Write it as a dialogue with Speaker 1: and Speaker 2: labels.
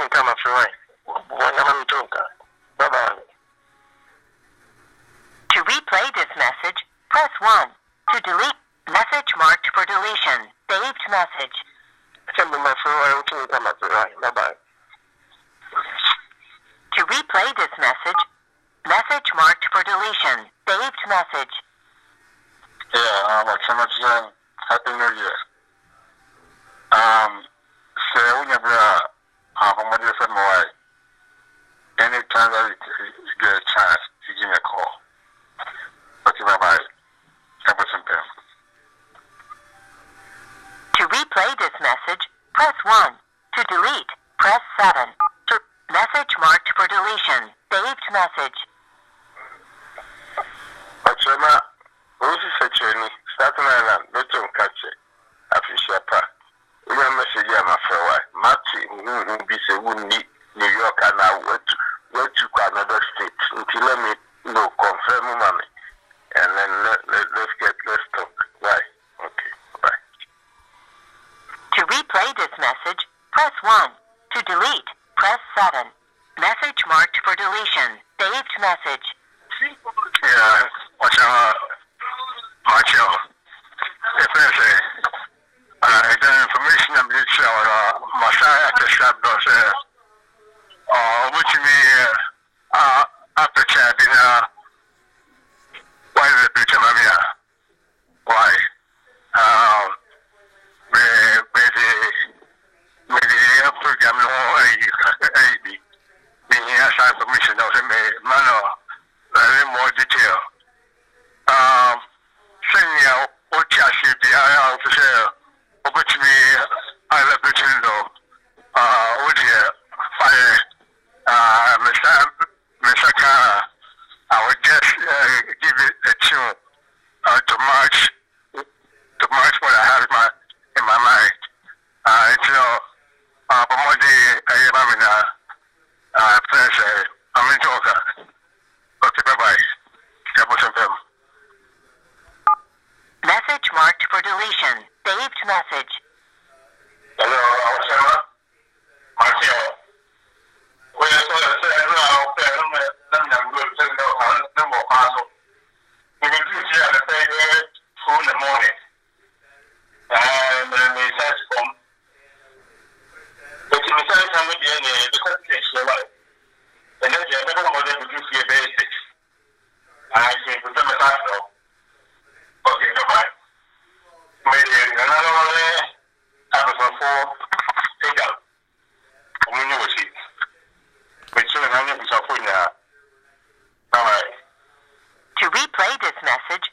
Speaker 1: utumi kama furahi wanyama mtonka baba
Speaker 2: To replay this message, press 1. To delete, message marked for deletion. Saved message.
Speaker 1: chambo mafurahi utumi kama furahi baba
Speaker 2: To replay this message, message marked for deletion. Saved message.
Speaker 1: Yeah, um, like so much um, Happy New Year. Um, so whenever uh, I'm with from away, anytime that you, you get a chance, you give me a call. Okay, bye bye. Have a some pen.
Speaker 2: To replay this message, press 1. To delete, press 7. To message marked for deletion. Saved message.
Speaker 1: Achoma, Rosie Secheni, Staten Island, Beton Kache, Afisha Park. We have message here, my friend. Matty, who be say, who New York and now went to, went to another state. Until let me know, confirm, mommy. And then let, let, let's get, let's talk. Why? Okay, bye.
Speaker 2: To replay this message, press 1. To delete, press 7. Message marked for deletion. Saved message.
Speaker 1: Yeah, watch out. Watch out. If say, uh, the information I'm going to show, uh, Masaya Kashab does, uh, uh, which me,
Speaker 2: To replay this message,